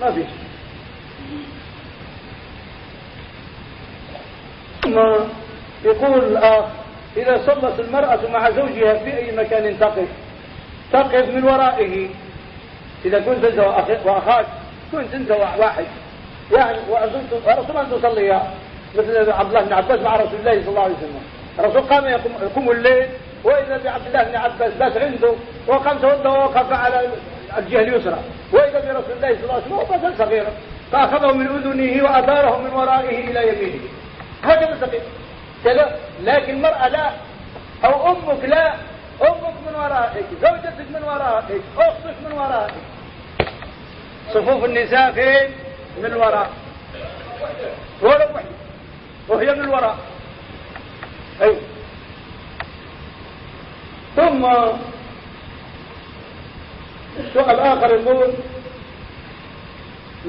ما فيش ثم يقول الاخ إذا صلت المرأة مع زوجها في أي مكان تقف تقف من ورائه. إذا كنت أنت وأخاك كنت أنت واحد يعني ورسول ان تصليها مثل عبد الله بن عباس مع رسول الله صلى الله عليه وسلم. الرسول قام يقوم, الليل وإذا بعبد الله بن عباس بات عنده وقام توضأ ووقف على الجهه اليسرى وإذا برسول الله صلى الله عليه وسلم طفل صغير فأخذه من أذنه واداره من ورائه إلى يمينه. هكذا صغير. لكن المرأة لا أو أمك لا. أمك من ورائك زوجتك من ورائك أختك من ورائك. صفوف النساء فين؟ من الوراء. ولا وحده وهي من الوراء. أيوة ثم السؤال آخر يقول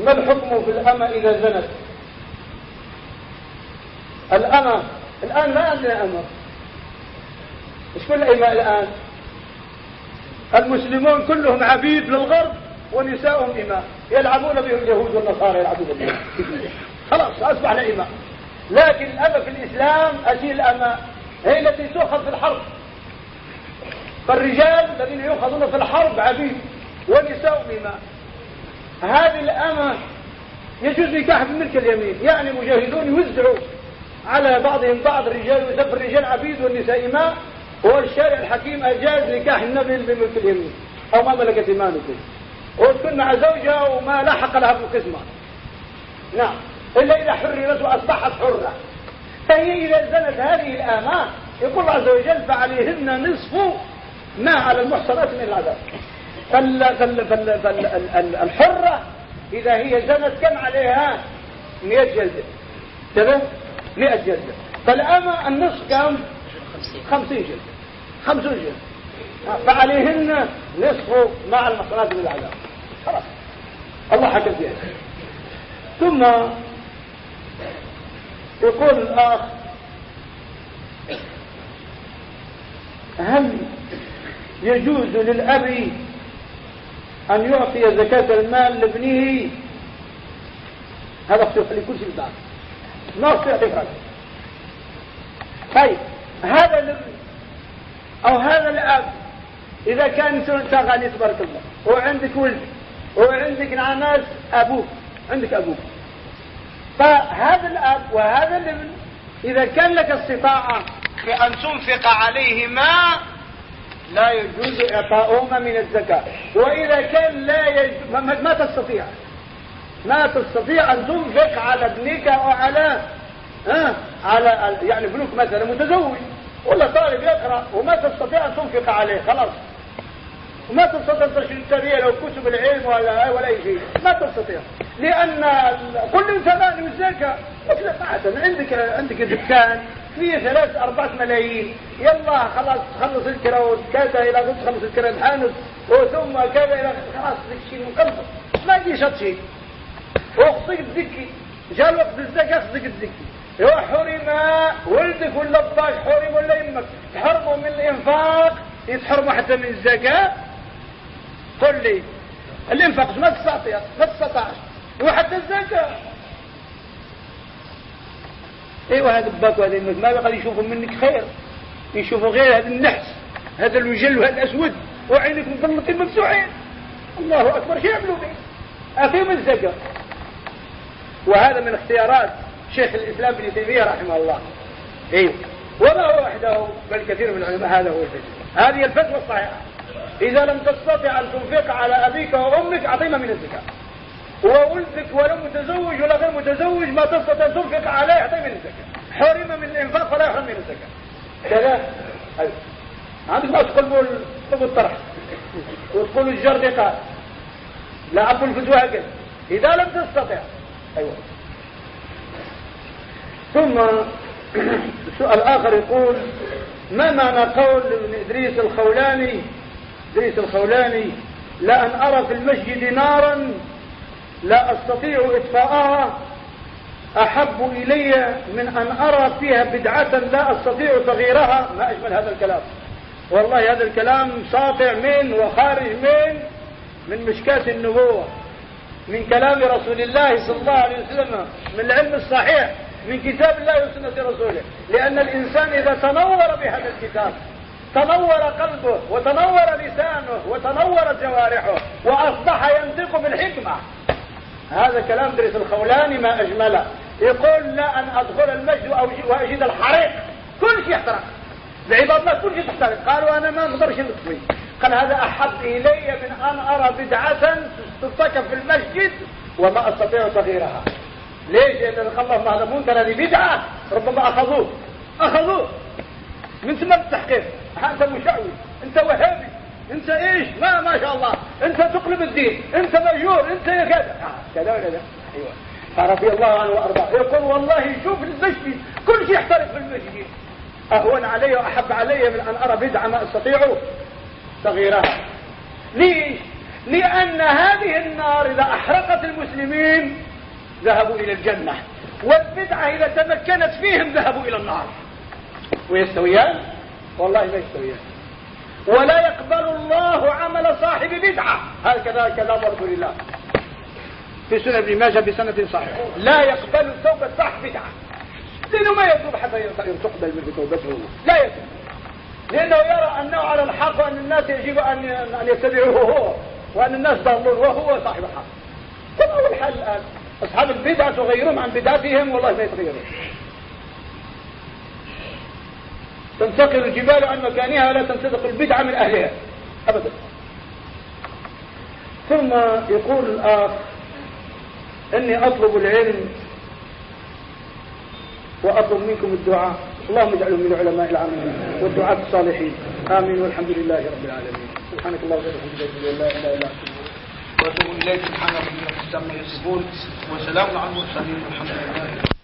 ما الحكم في الأمة إذا زنت؟ الأمة الآن ما عندنا أمة مش كل الإماء الآن؟ المسلمون كلهم عبيد للغرب ونساؤهم إماء يلعبون بهم اليهود والنصارى يلعبون بهم. خلاص أصبحنا إماء لكن الأمة في الإسلام أشياء الأمة هي التي تؤخذ في الحرب. فالرجال الذين يؤخذون في الحرب عبيد ونساء إماء هذه الأمة يجوز نكاح بملك اليمين. يعني مجاهدون يوزعوا على بعضهم بعض الرجال ويسف الرجال عبيد والنساء إماء والشارع الحكيم أجاز نكاح النبي بملك اليمين. أو ما ملكت إيمانكم. وتكون مع زوجها وما لحق لها بالقسمة. نعم. إلا إذا وأصبحت حرة. فهي إذا زنت هذه الآمات يقول الله عز وجل فعليهن نصف ما على المحصنات من العذاب. فالحرة إذا هي زنت كم عليها؟ 100 جلدة. تمام؟ 100 جلدة. فالأمة النصف كم؟ 50 جلدة. 50 جلدة. فعليهن نصف مع المحصنات من العذاب. خلاص. الله حكم فيها. ثم يقول الآخ هل يجوز للأب أن يعطي زكاة المال لابنه؟ هذا اختيار لكل شيء بعد. ما اختيار فرق طيب هذا الابن أو هذا الأب إذا كان غني تبارك الله وعندك ولد وعندك ناس أبوك عندك أبوك. فهذا الأب وهذا الابن إذا كان لك استطاعة في أن تنفق عليه ما لا يجوز إعطاؤهما من الزكاة. وإذا كان لا يجوز ما تستطيع. ما تستطيع أن تنفق على ابنك أو على ها؟ على يعني ابنك مثلا متزوج ولا طالب يقرأ وما تستطيع أن تنفق عليه خلاص. وما تستطيع أن تشتري له كتب العلم ولا ولا أي شيء. ما تستطيع. لأن كل ثمان الزكاة مثلا عندك عندك دكان؟ فيه ثلاث أربعة ملايين. يلا خلاص تخلص الكرا كذا إلى تخلص الكرا الحانس وثم كذا إلى خلاص شيء مقلب. ما يجي شط شيء وخصك تزكي جاء الوقت الزكاة خصك تزكي يا حرم ولدك ولا باش حرم ولا يمك تحرموا من الإنفاق يتحرموا حتى من الزكاة. قل لي. الإنفاق ما تستطيع ما تستطعش وحتى الزكاة. إيوه هذا باك وهذا يمك ما بقى يشوفوا منك خير. يشوفوا غير هذا النحس هذا الوجل وهذا الأسود. وعينك مظلمتين مفتوحين. الله أكبر. شو يعملوا به؟ اقيم الزكاة. وهذا من اختيارات شيخ الإسلام ابن تيمية رحمه الله. أيوه وما هو وحده؟ بل كثير من العلماء. هذا هو الفتوى هذه الفتوى الصحيحة. إذا لم تستطع أن تنفق على أبيك وأمك أعطينا من الزكاة. وولدك ولو متزوج ولا غير متزوج ما تستطيع أن تنفق عليه أعطيه من الزكاة. حرم من الإنفاق فلا يحرم من الزكاة. كذا؟ أيوه. عندك ما تقول الطرح. وتقول الجردقة لا أقول الفتوى هكذا إذا لم تستطع. أيوة. ثم السؤال آخر يقول ما معنى قول ابن إدريس الخولاني إدريس الخولاني لأن أرى في المسجد نارا لا أستطيع إطفاءها أحب إلي من أن أرى فيها بدعة لا أستطيع تغييرها. ما أجمل هذا الكلام. والله هذا الكلام ساطع من وخارج من من مشكاة النبوة من كلام رسول الله صلى الله عليه وسلم من العلم الصحيح من كتاب الله وسنة رسوله. لأن الإنسان إذا تنور بهذا الكتاب تنور قلبه وتنور لسانه وتنورت جوارحه وأصبح ينطق بالحكمة. هذا كلام درس الخولاني ما أجمله. يقول لا أن أدخل المجد وأجد الحريق. كل شيء يحترق. العباد الله كل شيء تحترق. قالوا أنا ما نقدرش نطفي. قال هذا أحب إلي من أن أرى بدعة ترتكب في المسجد وما أستطيع تغييرها. ليش؟ لأن الله هذا منكر هذه بدعة. ربما أخذوه. أخذوه. من ثم التحقيق. أنت مشعوذ أنت وهابي أنت إيش؟ ما ما شاء الله. أنت تقلب الدين أنت مجور أنت كذا. كذا وكذا أيوة. فرضي الله عنه وأرضاه. يقول والله شوف المسجد كل شيء يحترق في المسجد. أهون علي وأحب علي من أن أرى بدعة ما أستطيع. تغييرها ليش؟ لأن هذه النار إذا أحرقت المسلمين ذهبوا إلى الجنة والبدعة إذا تمكنت فيهم ذهبوا إلى النار. ويستويان؟ والله ما يستويان. ولا يقبل الله عمل صاحب بدعة. هكذا كلام رسول الله. في سنة ابن ماجه بسنة صحيحة. لا يقبل توبة صاحب بدعة. لأنه ما يتوب حتى تقبل منه توبته. لا يتوب. لأنه يرى أنه على الحق وأن الناس يجب أن أن يتبعوه هو. وأن الناس ضالون وهو صاحب الحق. فما هو الحل الآن. أصحاب البدع تغيرهم عن بدعتهم. والله ما يتغيرون. تنتقل الجبال عن مكانها ولا تنتقل البدعة من أهلها. أبدا. ثم يقول الآخ إني أطلب العلم وأطلب منكم الدعاء. اللهم اجعلهم من العلماء العاملين والدعاة الصالحين. آمين. والحمد لله رب العالمين. سبحانك اللهم وبحمدك لا إله إلا أنت وأتوب إليك. سبحان ربك رب العزة عما يصفون وسلام على المرسلين. والحمد لله